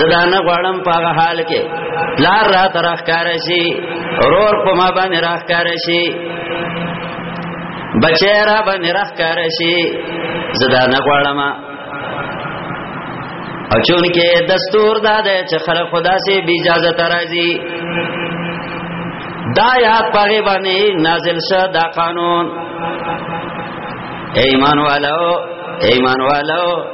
زدا نه غړم په حال کې لار را ترخ کار شي رور په ما باندې راخ کار شي بچی را باندې راخ کار شي زدا نه غړم او چون کې دستور دا ده چې خلک خدا سي بی اجازه ترازي دا یاد پاګې باندې نازل شه دا قانون ایمان والو ایمان والو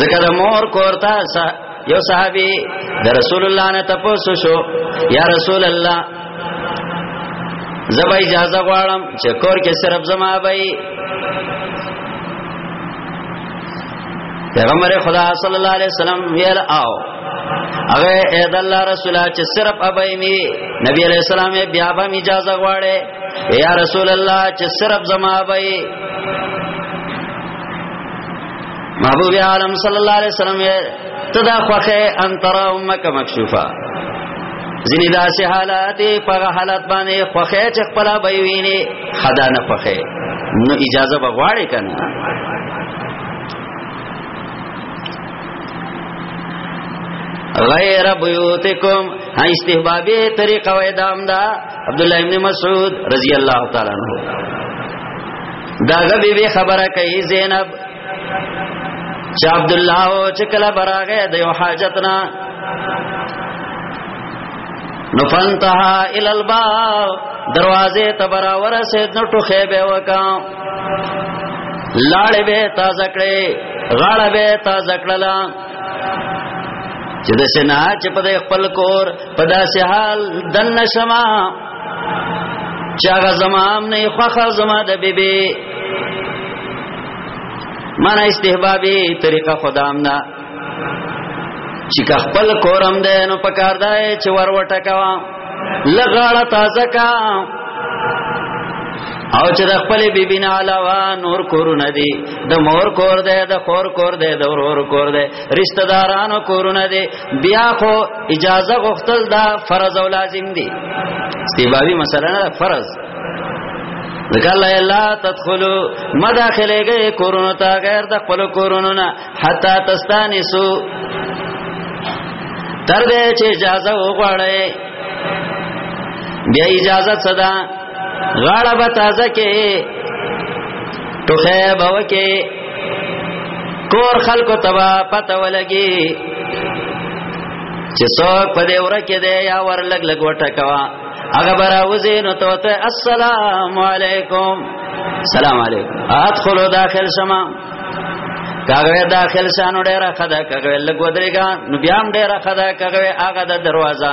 ځکه د مور کورتا یو صحابي د رسول الله نه تاسو شو یا رسول الله زبا اجازه غواړم چې کور کې صرف زما بای پیغمبر خدا صلی الله علیه وسلم ویل آو هغه اې د الله رسول چې صرف ابای می نبی علیہ السلام بیا به اجازه غواړي یا رسول الله چې صرف زما ابای محبوب عالم صلی الله علیه وسلم تدا خوخه ان ترى امك مكشوفه ځینې داسې حالات په حالت باندې خوخه چې خپل به ویني خدا نه خوخه نو اجازه به غواړي کنه غیر بیوتکم ها استحبابی طریقه ویدام دا عبداللہ ابن مسعود رضی اللہ تعالی عنہ داغه بی بی خبره کوي زینب چې عبد الله او چې کله براغه د یو حاجتنا نفنتها ال الباب دروازه ته براور سید نو ټوخه به وکا لاړې به تازه کړې غاړه به تازه کړلا چې د سنا چې په خپل کور په داسې حال دن شمه چې هغه زمام نه خوخه زما د بیبي معنا استحبابي طریقه خدام نه چې خپل کورم ده نو پکار ده چې ور وټکوا لغاړه تازه کا او چې د خپل بیبي نه علاوه نور کورونه دي د مور کور ده د خور کور ده د ورور کور ده رشتہ دارانو کورونه دي بیا خو اجازه غوښتل دا فرض او لازم دی استیبابی مسله نه فرض ذکر الله لا تدخلوا مداخله گئے کورونو تا غیر د خپل کورونو نه حتا تستانسو تر دې چې اجازه وغواړي بیا اجازه صدا غاړه به تازه کې ټوخه به وکې کور خلکو تبا پته ولګي چې څوک په دې ور کې دی یا ور لګ لګ وټه کوا هغه برا وزې نو ته ته السلام علیکم سلام علیکم ادخلوا داخل شمه کاغه داخل شانو ډیره خدا کاغه لګ ودرېګا نو بیا هم ډیره خدا کاغه هغه د دروازه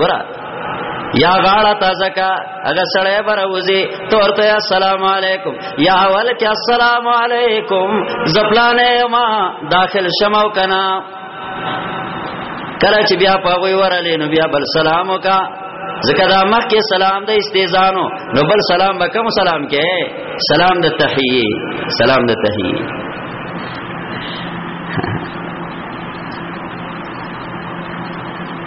ګورا یا غاړه تازه کا هغه سړی بروزی تورته السلام علیکم یا اول کې السلام علیکم زپلانه ما داخل شمو کنا کله چې بیا په وی ورلې نو بیا بل سلام وکا ځکه دا مخ کې سلام د استیزانو نو بل سلام به کوم سلام کې سلام د تحیه سلام د تحیه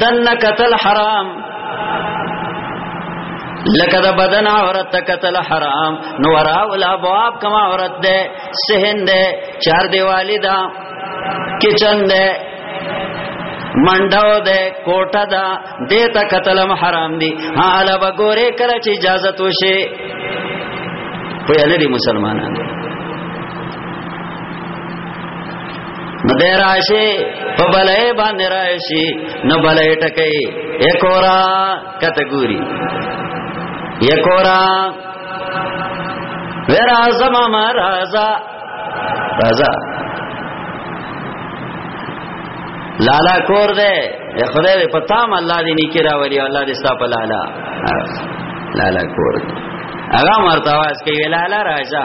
دن قتل حرام لکه د بدن عورت ته قتل حرام نو ورا ولا بواب کما عورت ده سهن ده چار دیوالی ده کچن ده منډاو ده کوټه ده دیتا قتلم حرام دي ها علا بګوره کله چې اجازه توشه په یاد دي مسلمانانو نو دی راشي په بلې باندې راشي نو بلې ټکې یکورا کټګوري یکورا ورا زما ما رازا رازا لالا کور دے یا خدای دې پتام الله دې نیکی راوړي الله دې ستا په لالا لالا کور هغه مرتواز کوي لالا راځه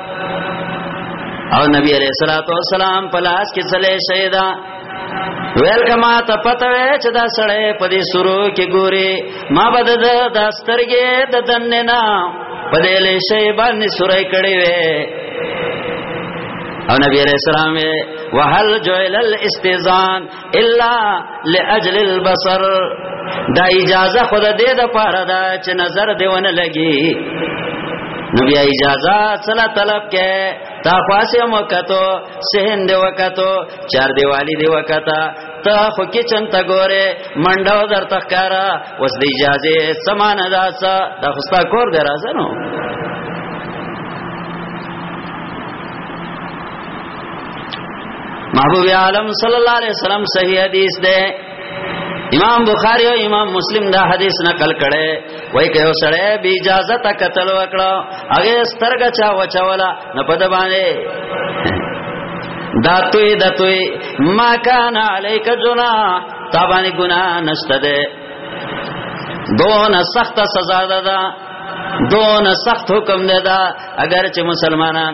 او نبی علیہ الصلوۃ والسلام پلاس کې چلے شیدا ویل کما ته پته وې چې دا سړی په دې سورو کې ګوري ما بد د داسترګې د دنه نه په دې له شی باندې سورې کړې وې او نبی علیہ السلام وهل جعل الاستزان الا لاجل البصر دا اجازه خود دې د پاره دا چې نظر دی ونه لګي نو بیا اجازه صلا طلب کې تا خاصه مکتو سهن دی وکتو چار دیوالی دی وکتا تا خو کې چنتا ګوره منډو در تخکارا وس دی اجازه سمان ادا سا دا خوستا کور دی راځنو محبوب عالم صلی الله علیه وسلم صحیح حدیث ده امام بخاری او امام مسلم دا حدیث نقل کړي وای که یو سړی بی اجازه تا قتل وکړو هغه سترګه چا وچولا نه پد باندې دا توی دا توی ما کان علیک جنا تا باندې ګنا نشته ده دون سخت سزا ده دون سخت حکم ده اگر چې مسلمانان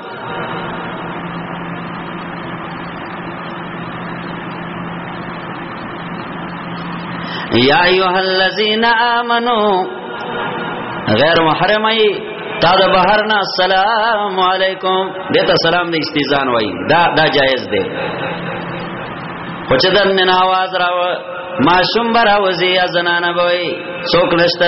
یا ایها الذین آمنو غیر محرم ای تا د بهر نه السلام علیکم دته سلام د استیزان وای دا دا جایز دی خو چې دن نه आवाज راو ما شوم برا وزي یا زنانه وای څوک نشته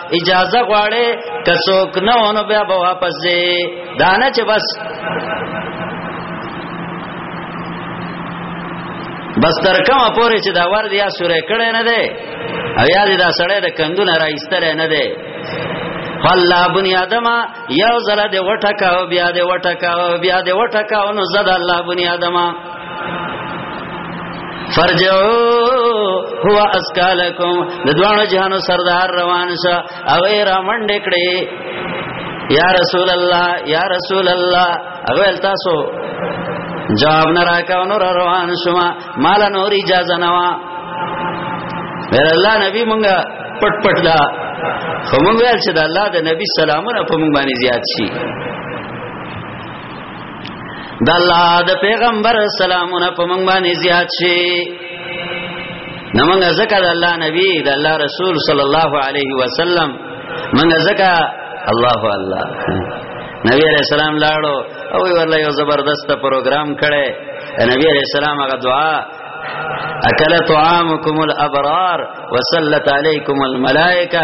اجازه غواړي که څوک نه ونه بیا به واپس دی دا نه چې بس بس تر کومه پورې چې دا ور دیا سورې کړي نه دی او یا دې دا سړی د کندونه را ایستره نه دی والله بنی ادم یو زله دې وټکاو بیا دې وټکاو بیا دې وټکاو نو زد الله بنی ادم فرجعو هو اسکالکم د دوانو جهانو سردار روان شو او را منډ کړي یا رسول الله یا رسول الله اول تاسو جواب نه راکاو نور روان شوما مال نور اجازه نه وا مېر الله نبی مونږه پټ پټ دا خو مونږ ویل چې د الله د نبی سلامونه په مونږ باندې زیات شي د الله د پیغمبر سلامونه په موږ باندې زیات شي نمنګ زکه د الله نبی د الله رسول صلی الله علیه وسلم منګ زکه الله الله نبی علیہ السلام لاړو او ورله یو زبردست پروګرام کړي نبی علیہ السلام هغه دعا اکل طعامکم الابرار وسلت علیکم الملائکه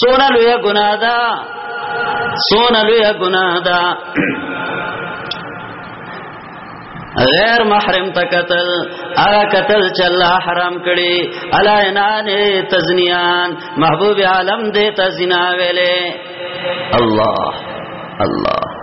سونه لوی ګناه ده سونه لوی ګناه ده غیر محرم ته قتل هغه قتل چې الله حرام کړي الا انان تزنیان محبوب عالم دې تزنا ویلې الله الله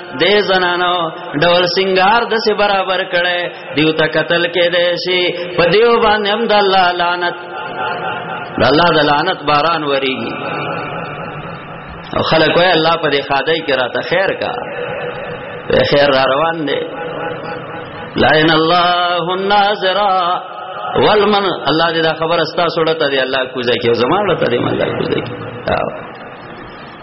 د زنانو ډول سنگار د سه برابر کړي دیو ته قتل کې دی شي په دیو باندې هم د الله لعنت د الله د لعنت باران وریږي او خلک وای الله په دې خادای کې راته خیر کا په خیر را روان دي لعن الله الناظرا والمن الله دې دا خبر استا سره ته دې الله کوزه کې زمانه ته دې مله کوزه کې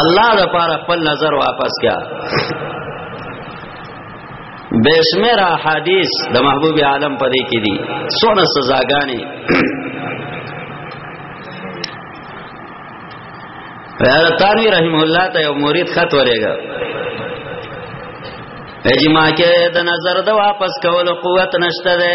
الله د پاره خپل نظر واپس کیا بشمیر احادیث د محبوب عالم په دې کې دي سونه سزاګانی تانوی رحم الله ته یو مرید خط ورېګا اجما کې د نظر د واپس کولو قوت نشته ده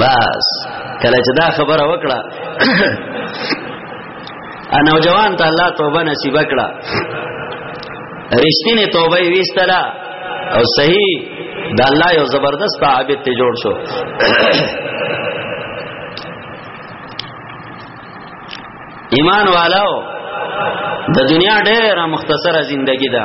بس کله چې دا خبره وکړه ا نوجوان ته الله توبه نصیب کړه رښتینه توبه یې وستله او صحیح د الله یو زبردست عابد ته جوړ شو ایمان والو د دنیا ډېره مختصره ژوندۍ ده